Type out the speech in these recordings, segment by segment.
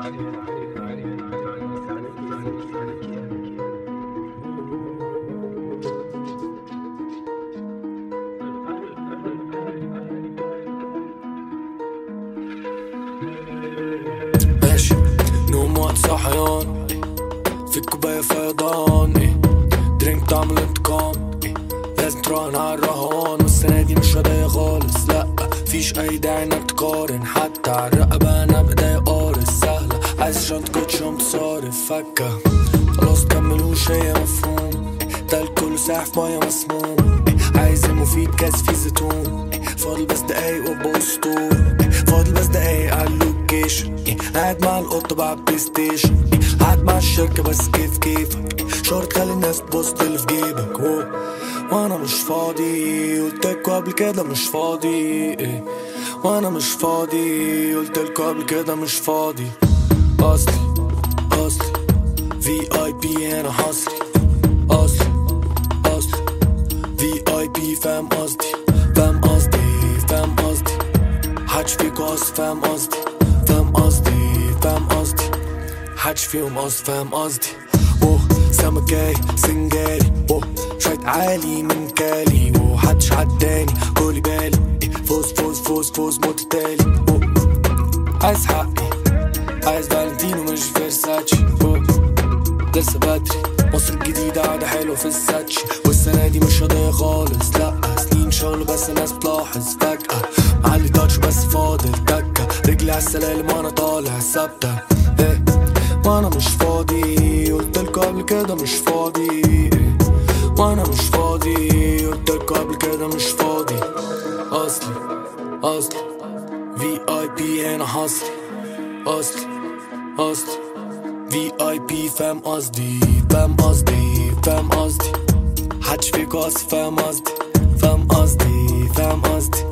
نوم وقت صحيان في فيضان. درينك على الرهان. والسنة دي مش خالص. لأ فيش أي داعي إنك تقارن. حتى على الرقبة أنا سهلة عايز شنطة Coach صارف فكة خلاص كملوش هي مفهوم ده الكل ساح في مية مسموم عايز المفيد كاس فيه زيتون فاضل بس دقايق إيه فاضل بس دقايق على ال location قاعد مع القطة بقى PlayStation قاعد مع الشركة بس كيف كيفك شرط خلي الناس تبص اللي في جيبك wow. وأنا مش فاضي قلتلكوا قبل كده مش فاضي. وأنا مش فاضي قلتلكوا قبل كده مش فاضي اصلي اصلي في اي بي أنا حصري اصلي اصلي في اي بي فاهم قصدي فاهم قصدي فاهم قصدي حدش فيكوا قصد فاهم قصدي فاهم قصدي فاهم قصدي حدش فيهم قصد فاهم قصدي اوه سما سنجاري اوه شايط عالي من كالي اوه حدش عداني كولي بالي فوز فوز فوز فوز موت تالي اوه عايز حقي عايز فالنتينو مش فيرساتشي لسه بدري. مصر الجديدة قاعدة حلوة في الساتش. والسنة دي مش قضية خالص. لأ سنين شغل بس الناس بتلاحظ. فجأة. معلي تاتش بس فاضل. تكة رجلي على السلالم وأنا طالع ثابتة. إيه؟ وأنا مش فاضي. قلتلكوا قبل كده مش فاضي. إيه وأنا مش فاضي. قلتلكوا قبل كده مش فاضي. أصلي أصلي. في اي بي هنا حصري. اصلي اصلي في اي بي فاهم قصدي فاهم قصدي فاهم قصدي حدش فيكوا قصدي فاهم قصدي فاهم قصدي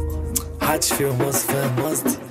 فاهم قصدي حدش